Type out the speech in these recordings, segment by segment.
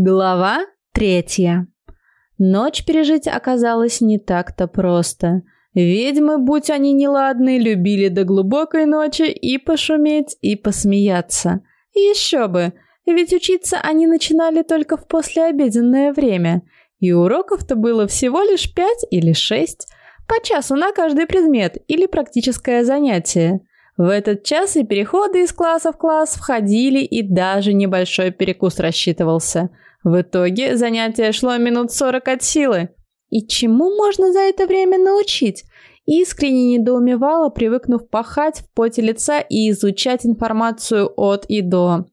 Глава третья. Ночь пережить оказалось не так-то просто. Ведьмы, будь они неладны, любили до глубокой ночи и пошуметь, и посмеяться. Еще бы, ведь учиться они начинали только в послеобеденное время, и уроков-то было всего лишь пять или шесть, по часу на каждый предмет или практическое занятие. В этот час и переходы из класса в класс входили, и даже небольшой перекус рассчитывался – в итоге занятие шло минут сорок от силы. И чему можно за это время научить? Искренне недоумевала, привыкнув пахать в поте лица и изучать информацию от и до.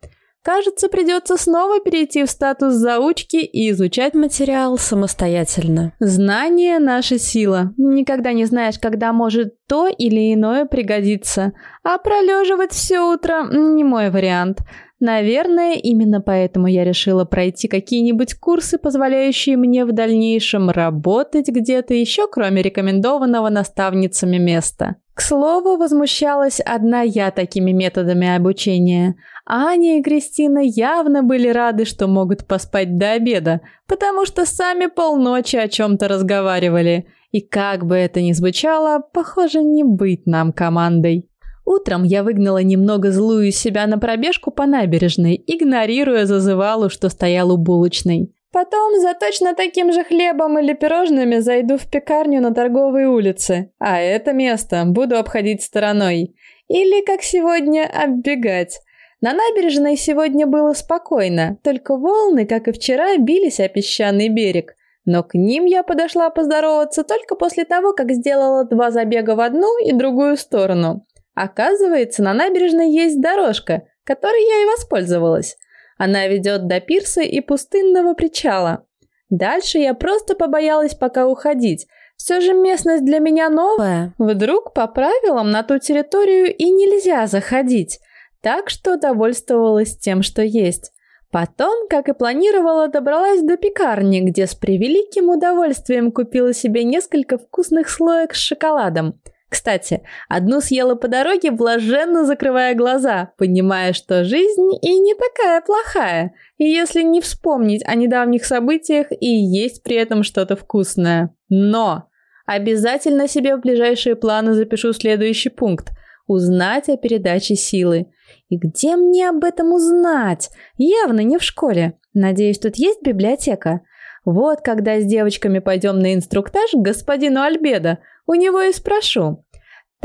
Кажется, придется снова перейти в статус заучки и изучать материал самостоятельно. Знание – наша сила. Никогда не знаешь, когда может то или иное пригодиться. А пролеживать все утро – не мой вариант – Наверное, именно поэтому я решила пройти какие-нибудь курсы, позволяющие мне в дальнейшем работать где-то еще, кроме рекомендованного наставницами места. К слову, возмущалась одна я такими методами обучения. Аня и Кристина явно были рады, что могут поспать до обеда, потому что сами полночи о чем-то разговаривали. И как бы это ни звучало, похоже, не быть нам командой. Утром я выгнала немного злую себя на пробежку по набережной, игнорируя зазывалу, что стоял у булочной. Потом за точно таким же хлебом или пирожными зайду в пекарню на торговой улице, а это место буду обходить стороной. Или, как сегодня, оббегать. На набережной сегодня было спокойно, только волны, как и вчера, бились о песчаный берег. Но к ним я подошла поздороваться только после того, как сделала два забега в одну и другую сторону. Оказывается, на набережной есть дорожка, которой я и воспользовалась. Она ведет до пирса и пустынного причала. Дальше я просто побоялась пока уходить. Все же местность для меня новая. Вдруг по правилам на ту территорию и нельзя заходить. Так что довольствовалась тем, что есть. Потом, как и планировала, добралась до пекарни, где с превеликим удовольствием купила себе несколько вкусных слоек с шоколадом – кстати, одну съела по дороге, блаженно закрывая глаза, понимая, что жизнь и не такая плохая, и если не вспомнить о недавних событиях и есть при этом что-то вкусное. Но обязательно себе в ближайшие планы запишу следующий пункт – узнать о передаче силы. И где мне об этом узнать? Явно не в школе. Надеюсь, тут есть библиотека. Вот когда с девочками пойдем на инструктаж к господину Альбедо, у него и спрошу.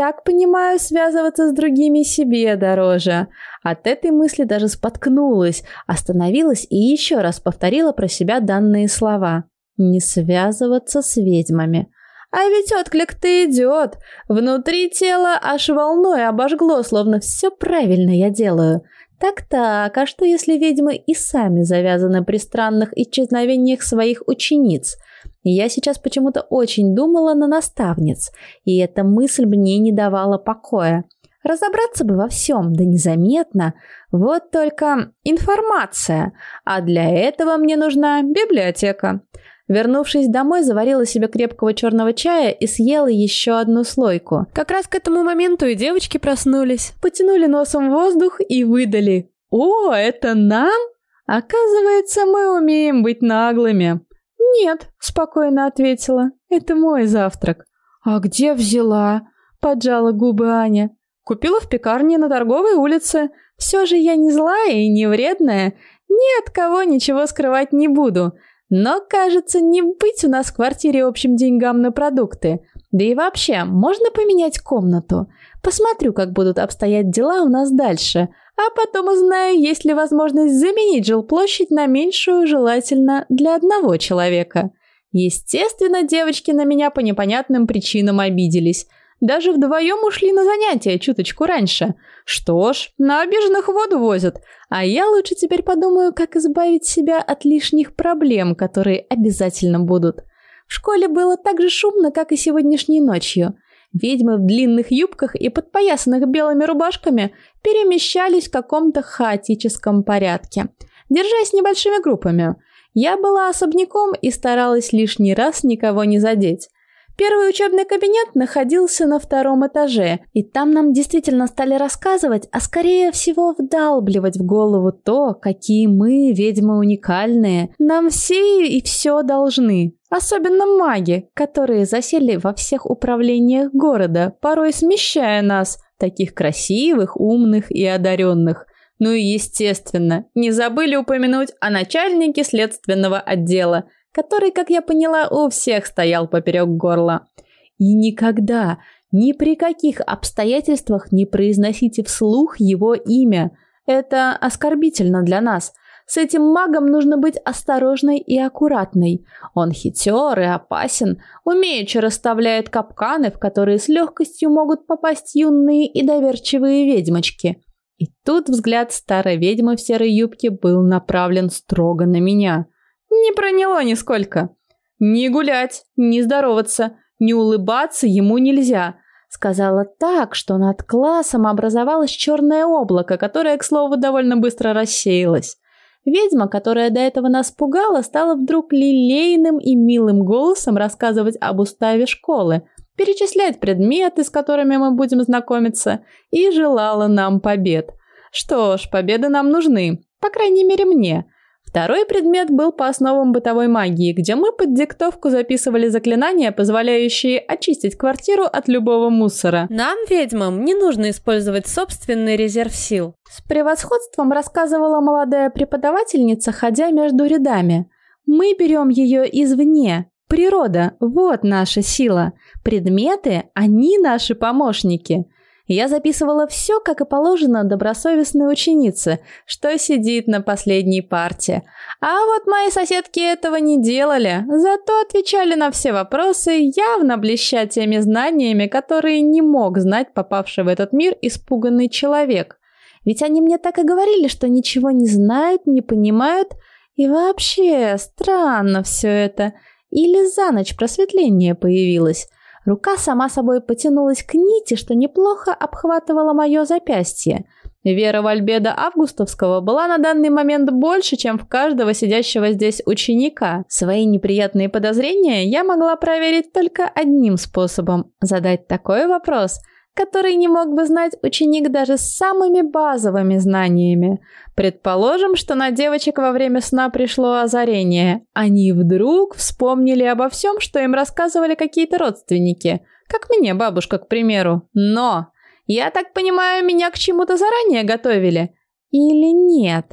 Так понимаю, связываться с другими себе дороже. От этой мысли даже споткнулась, остановилась и еще раз повторила про себя данные слова. Не связываться с ведьмами. А ведь отклик-то идет. Внутри тела аж волной обожгло, словно все правильно я делаю. Так-так, а что если ведьмы и сами завязаны при странных исчезновениях своих учениц? Я сейчас почему-то очень думала на наставниц, и эта мысль мне не давала покоя. Разобраться бы во всем, да незаметно. Вот только информация, а для этого мне нужна библиотека. Вернувшись домой, заварила себе крепкого черного чая и съела еще одну слойку. Как раз к этому моменту и девочки проснулись, потянули носом воздух и выдали. «О, это нам?» Оказывается, мы умеем быть наглыми. «Нет», — спокойно ответила, — «это мой завтрак». «А где взяла?» — поджала губы Аня. «Купила в пекарне на торговой улице. Все же я не злая и не вредная. Ни от кого ничего скрывать не буду. Но, кажется, не быть у нас в квартире общим деньгам на продукты. Да и вообще, можно поменять комнату? Посмотрю, как будут обстоять дела у нас дальше, а потом узнаю, есть ли возможность заменить жилплощадь на меньшую, желательно для одного человека. Естественно, девочки на меня по непонятным причинам обиделись. Даже вдвоем ушли на занятия чуточку раньше. Что ж, на обиженных воду возят. А я лучше теперь подумаю, как избавить себя от лишних проблем, которые обязательно будут. В школе было так же шумно, как и сегодняшней ночью. Ведьмы в длинных юбках и подпоясанных белыми рубашками перемещались в каком-то хаотическом порядке, держась небольшими группами. Я была особняком и старалась лишний раз никого не задеть. Первый учебный кабинет находился на втором этаже, и там нам действительно стали рассказывать, а скорее всего вдалбливать в голову то, какие мы, ведьмы, уникальные. Нам все и все должны. Особенно маги, которые засели во всех управлениях города, порой смещая нас, таких красивых, умных и одаренных. Ну и естественно, не забыли упомянуть о начальнике следственного отдела – который, как я поняла, у всех стоял поперек горла. И никогда, ни при каких обстоятельствах не произносите вслух его имя. Это оскорбительно для нас. С этим магом нужно быть осторожной и аккуратной. Он хитер и опасен, умеючи расставляет капканы, в которые с легкостью могут попасть юные и доверчивые ведьмочки. И тут взгляд старой ведьмы в серой юбке был направлен строго на меня – не проняло нисколько. Не гулять, не здороваться, не улыбаться ему нельзя. Сказала так, что над классом образовалось черное облако, которое, к слову, довольно быстро рассеялось. Ведьма, которая до этого нас пугала, стала вдруг лилейным и милым голосом рассказывать об уставе школы, перечислять предметы, с которыми мы будем знакомиться, и желала нам побед. Что ж, победы нам нужны, по крайней мере мне – Второй предмет был по основам бытовой магии, где мы под диктовку записывали заклинания, позволяющие очистить квартиру от любого мусора. Нам, ведьмам, не нужно использовать собственный резерв сил. С превосходством рассказывала молодая преподавательница, ходя между рядами. Мы берем ее извне. Природа – вот наша сила. Предметы – они наши помощники – я записывала все, как и положено добросовестной ученице, что сидит на последней парте. А вот мои соседки этого не делали, зато отвечали на все вопросы, явно блеща теми знаниями, которые не мог знать попавший в этот мир испуганный человек. Ведь они мне так и говорили, что ничего не знают, не понимают, и вообще странно все это. Или за ночь просветление появилось. Рука сама собой потянулась к нити, что неплохо обхватывала мое запястье. Вера в Августовского была на данный момент больше, чем в каждого сидящего здесь ученика. Свои неприятные подозрения я могла проверить только одним способом – задать такой вопрос – который не мог бы знать ученик даже с самыми базовыми знаниями. Предположим, что на девочек во время сна пришло озарение. Они вдруг вспомнили обо всем, что им рассказывали какие-то родственники. Как мне, бабушка, к примеру. Но, я так понимаю, меня к чему-то заранее готовили? Или нет?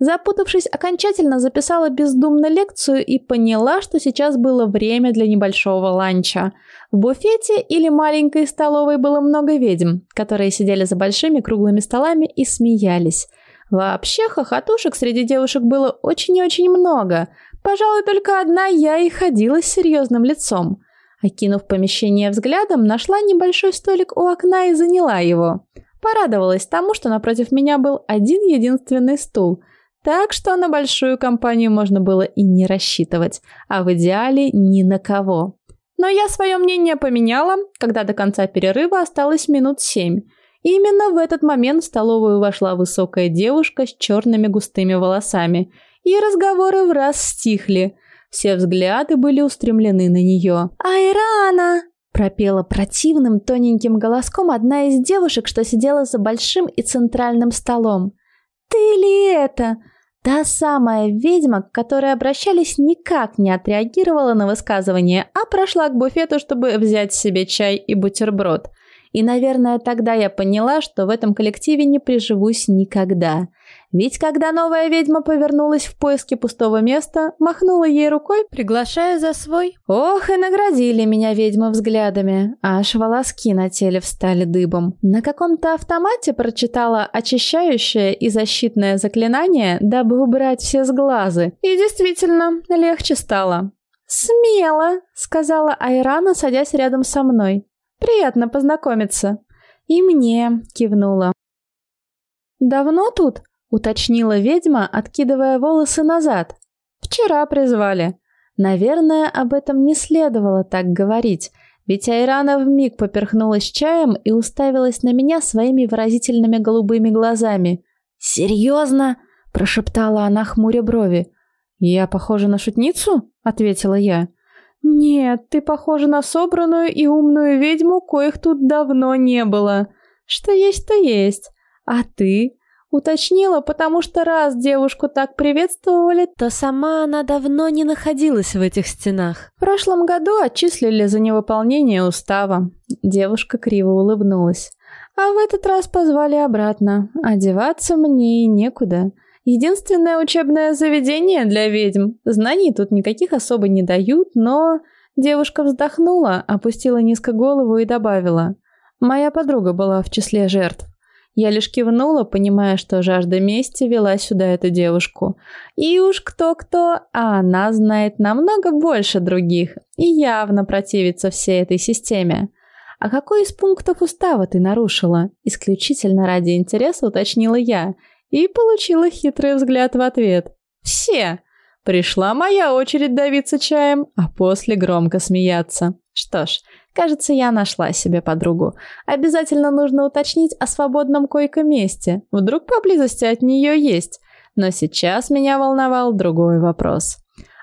Запутавшись, окончательно записала бездумно лекцию и поняла, что сейчас было время для небольшого ланча. В буфете или маленькой столовой было много ведьм, которые сидели за большими круглыми столами и смеялись. Вообще, хохотушек среди девушек было очень и очень много. Пожалуй, только одна я и ходила с серьезным лицом. Окинув помещение взглядом, нашла небольшой столик у окна и заняла его. Порадовалась тому, что напротив меня был один единственный стул – так что на большую компанию можно было и не рассчитывать, а в идеале ни на кого. Но я свое мнение поменяла, когда до конца перерыва осталось минут семь. И именно в этот момент в столовую вошла высокая девушка с черными густыми волосами, и разговоры в раз стихли. Все взгляды были устремлены на нее. «Айрана!» – пропела противным тоненьким голоском одна из девушек, что сидела за большим и центральным столом. «Ты ли это?» Та самая ведьма, к которой обращались, никак не отреагировала на высказывание, а прошла к буфету, чтобы взять себе чай и бутерброд. И, наверное, тогда я поняла, что в этом коллективе не приживусь никогда. Ведь когда новая ведьма повернулась в поиске пустого места, махнула ей рукой, приглашая за свой. Ох, и наградили меня ведьмы взглядами, аж волоски на теле встали дыбом. На каком-то автомате прочитала очищающее и защитное заклинание, дабы убрать все сглазы. И действительно, легче стало. «Смело», — сказала Айрана, садясь рядом со мной. «Приятно познакомиться». «И мне», — кивнула. «Давно тут?» Уточнила ведьма, откидывая волосы назад. Вчера призвали. Наверное, об этом не следовало так говорить, ведь Айрана вмиг поперхнулась чаем и уставилась на меня своими выразительными голубыми глазами. «Серьезно?» – прошептала она, хмуря брови. «Я похожа на шутницу?» – ответила я. «Нет, ты похожа на собранную и умную ведьму, коих тут давно не было. Что есть, то есть. А ты?» Уточнила, потому что раз девушку так приветствовали, то сама она давно не находилась в этих стенах. В прошлом году отчислили за невыполнение устава. Девушка криво улыбнулась. А в этот раз позвали обратно. Одеваться мне некуда. Единственное учебное заведение для ведьм. Знаний тут никаких особо не дают, но... Девушка вздохнула, опустила низко голову и добавила. Моя подруга была в числе жертв. Я лишь кивнула, понимая, что жажда мести вела сюда эту девушку. И уж кто-кто, а она знает намного больше других и явно противится всей этой системе. «А какой из пунктов устава ты нарушила?» Исключительно ради интереса уточнила я и получила хитрый взгляд в ответ. «Все!» Пришла моя очередь давиться чаем, а после громко смеяться. Что ж, кажется, я нашла себе подругу. Обязательно нужно уточнить о свободном койко-месте. Вдруг поблизости от нее есть. Но сейчас меня волновал другой вопрос.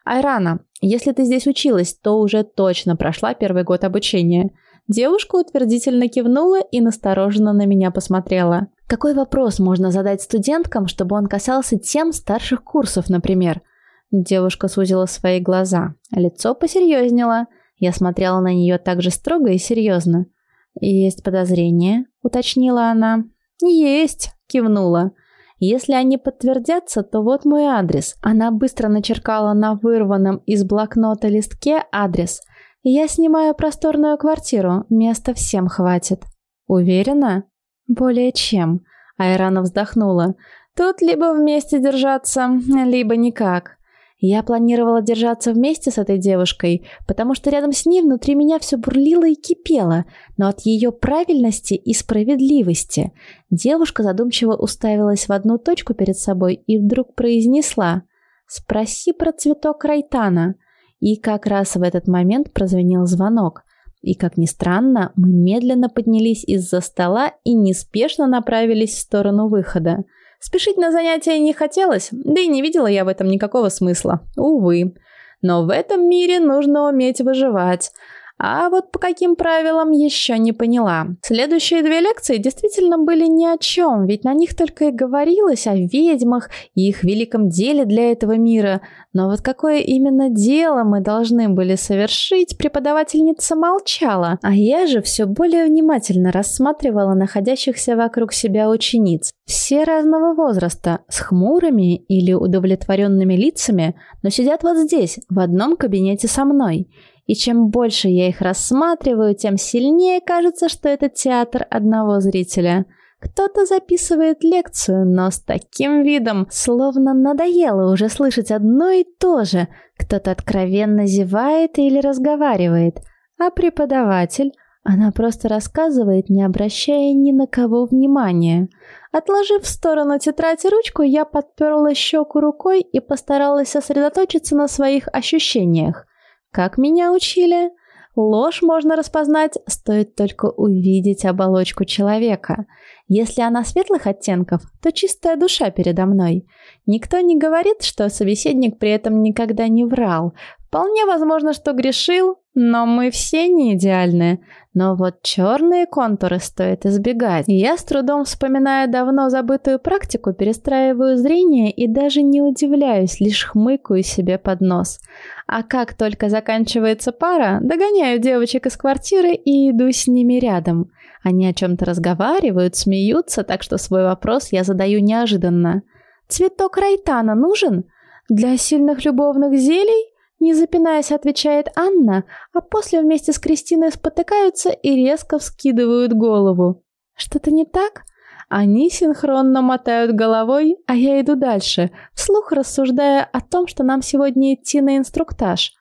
Айрана, если ты здесь училась, то уже точно прошла первый год обучения. Девушка утвердительно кивнула и настороженно на меня посмотрела. Какой вопрос можно задать студенткам, чтобы он касался тем старших курсов, например? Девушка сузила свои глаза. Лицо посерьезнело. Я смотрела на нее так же строго и серьезно. «Есть подозрение?» — уточнила она. «Есть!» — кивнула. «Если они подтвердятся, то вот мой адрес». Она быстро начеркала на вырванном из блокнота листке адрес — я снимаю просторную квартиру, места всем хватит. Уверена? Более чем. Айрана вздохнула. Тут либо вместе держаться, либо никак. Я планировала держаться вместе с этой девушкой, потому что рядом с ней внутри меня все бурлило и кипело, но от ее правильности и справедливости. Девушка задумчиво уставилась в одну точку перед собой и вдруг произнесла «Спроси про цветок Райтана». И как раз в этот момент прозвенел звонок. И, как ни странно, мы медленно поднялись из-за стола и неспешно направились в сторону выхода. Спешить на занятия не хотелось, да и не видела я в этом никакого смысла. Увы. Но в этом мире нужно уметь выживать. А вот по каким правилам еще не поняла. Следующие две лекции действительно были ни о чем, ведь на них только и говорилось о ведьмах и их великом деле для этого мира. Но вот какое именно дело мы должны были совершить, преподавательница молчала, а я же все более внимательно рассматривала находящихся вокруг себя учениц. Все разного возраста, с хмурыми или удовлетворенными лицами, но сидят вот здесь, в одном кабинете со мной. И чем больше я их рассматриваю, тем сильнее кажется, что это театр одного зрителя. Кто-то записывает лекцию, но с таким видом, словно надоело уже слышать одно и то же. Кто-то откровенно зевает или разговаривает. А преподаватель, она просто рассказывает, не обращая ни на кого внимания. Отложив в сторону тетрадь и ручку, я подперла щеку рукой и постаралась сосредоточиться на своих ощущениях. Как меня учили? Ложь можно распознать, стоит только увидеть оболочку человека. Если она светлых оттенков, то чистая душа передо мной. Никто не говорит, что собеседник при этом никогда не врал. Вполне возможно, что грешил, но мы все не идеальны. Но вот черные контуры стоит избегать. Я с трудом вспоминая давно забытую практику, перестраиваю зрение и даже не удивляюсь, лишь хмыкаю себе под нос. А как только заканчивается пара, догоняю девочек из квартиры и иду с ними рядом. Они о чем-то разговаривают, смеются, так что свой вопрос я задаю неожиданно. «Цветок райтана нужен? Для сильных любовных зелий?» Не запинаясь, отвечает Анна, а после вместе с Кристиной спотыкаются и резко вскидывают голову. Что-то не так? Они синхронно мотают головой, а я иду дальше, вслух рассуждая о том, что нам сегодня идти на инструктаж.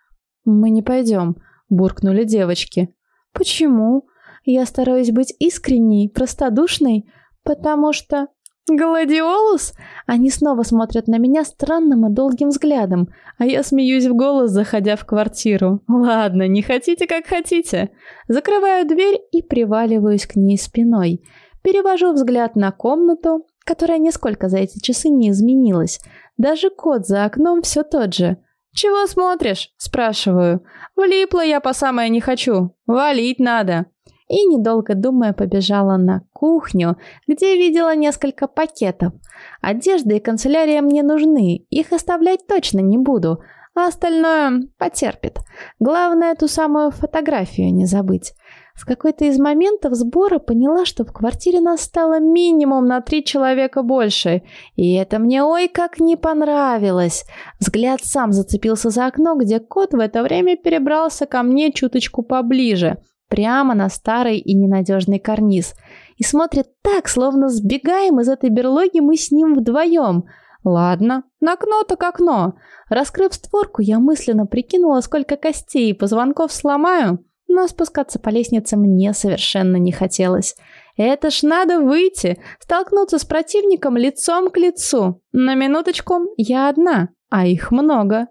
«Мы не пойдем», — буркнули девочки. «Почему?» Я стараюсь быть искренней, простодушной, потому что «Гладиолус?» Они снова смотрят на меня странным и долгим взглядом, а я смеюсь в голос, заходя в квартиру. «Ладно, не хотите, как хотите». Закрываю дверь и приваливаюсь к ней спиной. Перевожу взгляд на комнату, которая нисколько за эти часы не изменилась. Даже кот за окном все тот же. «Чего смотришь?» – спрашиваю. «Влипла я по самое не хочу. Валить надо». И, недолго думая, побежала на кухню, где видела несколько пакетов. Одежда и канцелярия мне нужны, их оставлять точно не буду, а остальное потерпит. Главное, ту самую фотографию не забыть. В какой-то из моментов сбора поняла, что в квартире нас стало минимум на три человека больше. И это мне ой как не понравилось. Взгляд сам зацепился за окно, где кот в это время перебрался ко мне чуточку поближе, прямо на старый и ненадежный карниз. И смотрит так, словно сбегаем из этой берлоги мы с ним вдвоем. Ладно, на окно так окно. Раскрыв створку, я мысленно прикинула, сколько костей и позвонков сломаю но спускаться по лестнице мне совершенно не хотелось. Это ж надо выйти, столкнуться с противником лицом к лицу. На минуточку, я одна, а их много.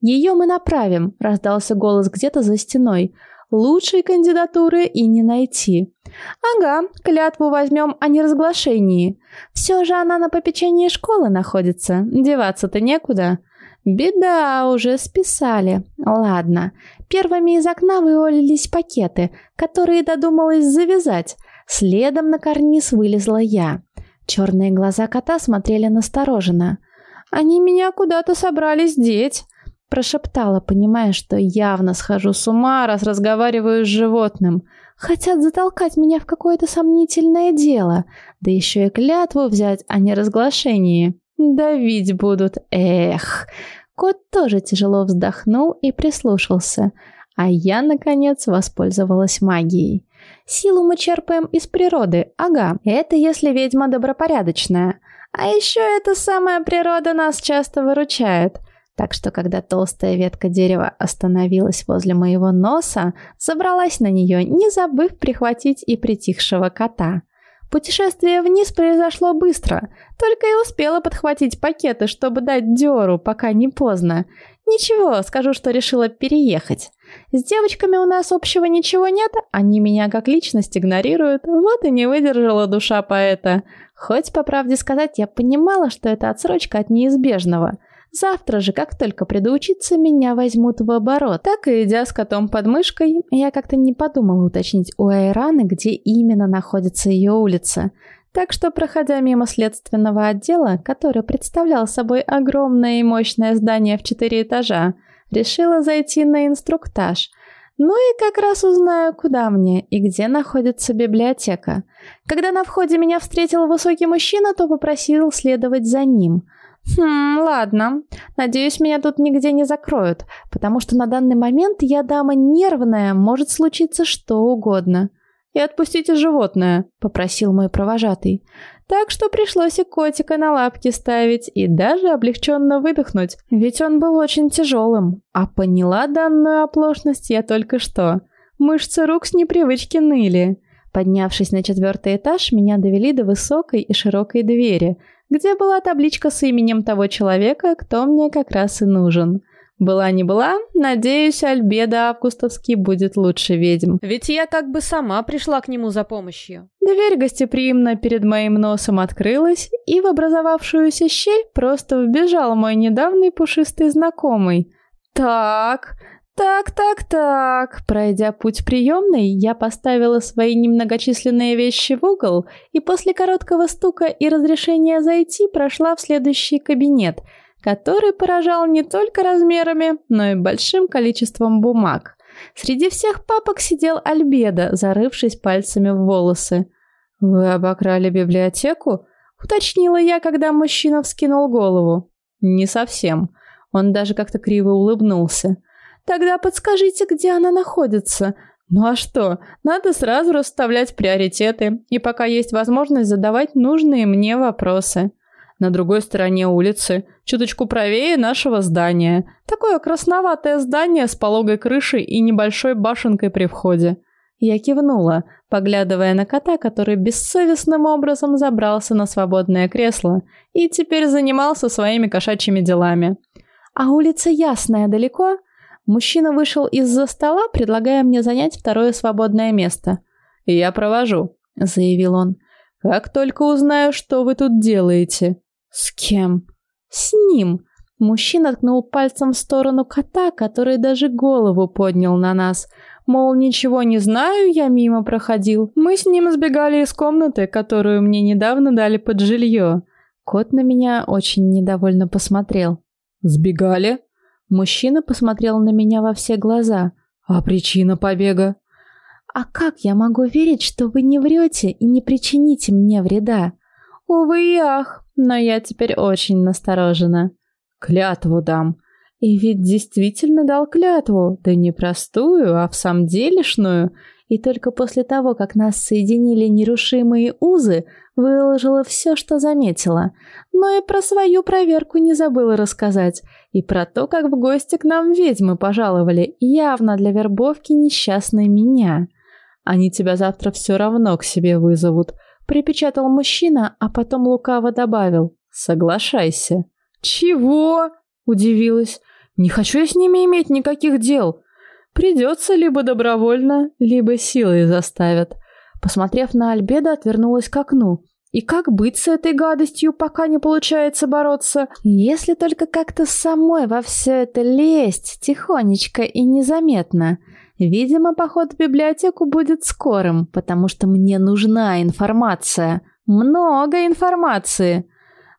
Ее мы направим, раздался голос где-то за стеной. Лучшей кандидатуры и не найти. Ага, клятву возьмем о неразглашении. Все же она на попечении школы находится, деваться-то некуда. Беда, уже списали. Ладно. Первыми из окна вывалились пакеты, которые додумалась завязать. Следом на карниз вылезла я. Черные глаза кота смотрели настороженно. «Они меня куда-то собрались деть», – прошептала, понимая, что явно схожу с ума, раз разговариваю с животным. «Хотят затолкать меня в какое-то сомнительное дело, да еще и клятву взять о неразглашении. Давить будут, эх!» Кот тоже тяжело вздохнул и прислушался, а я, наконец, воспользовалась магией. Силу мы черпаем из природы, ага, это если ведьма добропорядочная. А еще эта самая природа нас часто выручает. Так что, когда толстая ветка дерева остановилась возле моего носа, забралась на нее, не забыв прихватить и притихшего кота. Путешествие вниз произошло быстро, только и успела подхватить пакеты, чтобы дать дёру, пока не поздно. Ничего, скажу, что решила переехать. С девочками у нас общего ничего нет, они меня как личность игнорируют, вот и не выдержала душа поэта. Хоть, по правде сказать, я понимала, что это отсрочка от неизбежного. Завтра же, как только предоучиться, меня возьмут в оборот. Так и идя с котом под мышкой, я как-то не подумала уточнить у Айраны, где именно находится ее улица. Так что, проходя мимо следственного отдела, который представлял собой огромное и мощное здание в четыре этажа, решила зайти на инструктаж. Ну и как раз узнаю, куда мне и где находится библиотека. Когда на входе меня встретил высокий мужчина, то попросил следовать за ним – Хм, ладно. Надеюсь, меня тут нигде не закроют, потому что на данный момент я дама нервная, может случиться что угодно. И отпустите животное, попросил мой провожатый. Так что пришлось и котика на лапки ставить и даже облегченно выдохнуть, ведь он был очень тяжелым. А поняла данную оплошность я только что. Мышцы рук с непривычки ныли. Поднявшись на четвертый этаж, меня довели до высокой и широкой двери, где была табличка с именем того человека, кто мне как раз и нужен. Была не была, надеюсь, Альбеда Августовский будет лучше ведьм. Ведь я как бы сама пришла к нему за помощью. Дверь гостеприимно перед моим носом открылась, и в образовавшуюся щель просто вбежал мой недавний пушистый знакомый. Так, так, так, так. Пройдя путь приемной, я поставила свои немногочисленные вещи в угол и после короткого стука и разрешения зайти прошла в следующий кабинет, который поражал не только размерами, но и большим количеством бумаг. Среди всех папок сидел Альбеда, зарывшись пальцами в волосы. «Вы обокрали библиотеку?» — уточнила я, когда мужчина вскинул голову. «Не совсем». Он даже как-то криво улыбнулся. Тогда подскажите, где она находится. Ну а что? Надо сразу расставлять приоритеты, и пока есть возможность задавать нужные мне вопросы. На другой стороне улицы, чуточку правее нашего здания. Такое красноватое здание с пологой крышей и небольшой башенкой при входе. Я кивнула, поглядывая на кота, который бессовестным образом забрался на свободное кресло и теперь занимался своими кошачьими делами. А улица Ясная далеко? Мужчина вышел из-за стола, предлагая мне занять второе свободное место. «Я провожу», — заявил он. «Как только узнаю, что вы тут делаете». «С кем?» «С ним». Мужчина ткнул пальцем в сторону кота, который даже голову поднял на нас. Мол, ничего не знаю, я мимо проходил. Мы с ним сбегали из комнаты, которую мне недавно дали под жилье. Кот на меня очень недовольно посмотрел. «Сбегали?» Мужчина посмотрел на меня во все глаза. «А причина побега?» «А как я могу верить, что вы не врете и не причините мне вреда?» «Увы и ах, но я теперь очень насторожена». «Клятву дам». И ведь действительно дал клятву, да не простую, а в самом делешную. И только после того, как нас соединили нерушимые узы, выложила все, что заметила. Но и про свою проверку не забыла рассказать. И про то, как в гости к нам ведьмы пожаловали, явно для вербовки несчастной меня. Они тебя завтра все равно к себе вызовут. Припечатал мужчина, а потом лукаво добавил. Соглашайся. Чего? Удивилась. Не хочу я с ними иметь никаких дел. Придется либо добровольно, либо силой заставят. Посмотрев на Альбеда, отвернулась к окну. И как быть с этой гадостью, пока не получается бороться? Если только как-то самой во все это лезть, тихонечко и незаметно. Видимо, поход в библиотеку будет скорым, потому что мне нужна информация. Много информации.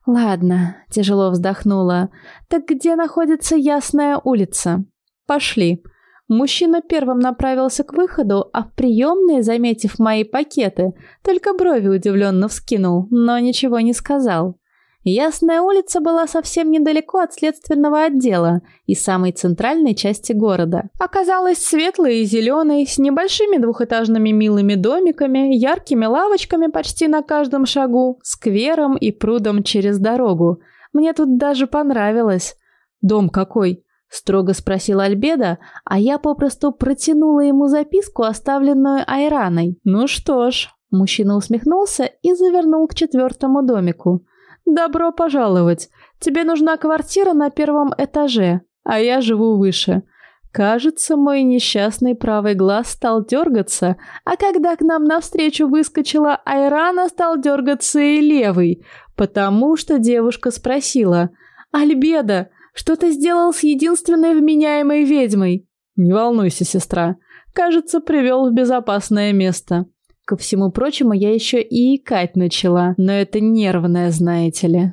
Ладно, тяжело вздохнула. Так где находится Ясная улица? Пошли. Мужчина первым направился к выходу, а в приемной, заметив мои пакеты, только брови удивленно вскинул, но ничего не сказал. Ясная улица была совсем недалеко от следственного отдела и самой центральной части города. Оказалась светлой и зеленой, с небольшими двухэтажными милыми домиками, яркими лавочками почти на каждом шагу, сквером и прудом через дорогу. Мне тут даже понравилось. «Дом какой?» – строго спросил Альбеда, а я попросту протянула ему записку, оставленную Айраной. «Ну что ж». Мужчина усмехнулся и завернул к четвертому домику – «Добро пожаловать. Тебе нужна квартира на первом этаже, а я живу выше. Кажется, мой несчастный правый глаз стал дергаться, а когда к нам навстречу выскочила Айрана, стал дергаться и левый, потому что девушка спросила, «Альбеда, что ты сделал с единственной вменяемой ведьмой?» «Не волнуйся, сестра. Кажется, привел в безопасное место». Ко всему прочему, я еще и икать начала, но это нервное, знаете ли.